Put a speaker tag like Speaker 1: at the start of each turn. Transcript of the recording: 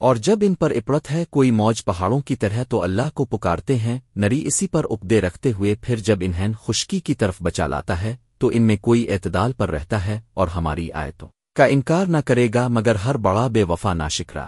Speaker 1: اور جب ان پر اپڑت ہے کوئی موج پہاڑوں کی طرح تو اللہ کو پکارتے ہیں، نری اسی پر اپدے رکھتے ہوئے پھر جب انہیں خشکی کی طرف بچا لاتا ہے، تو ان میں کوئی اعتدال پر رہتا ہے اور ہماری آیتوں کا انکار نہ کرے گا مگر ہر بڑا بے وفا نہ شکرا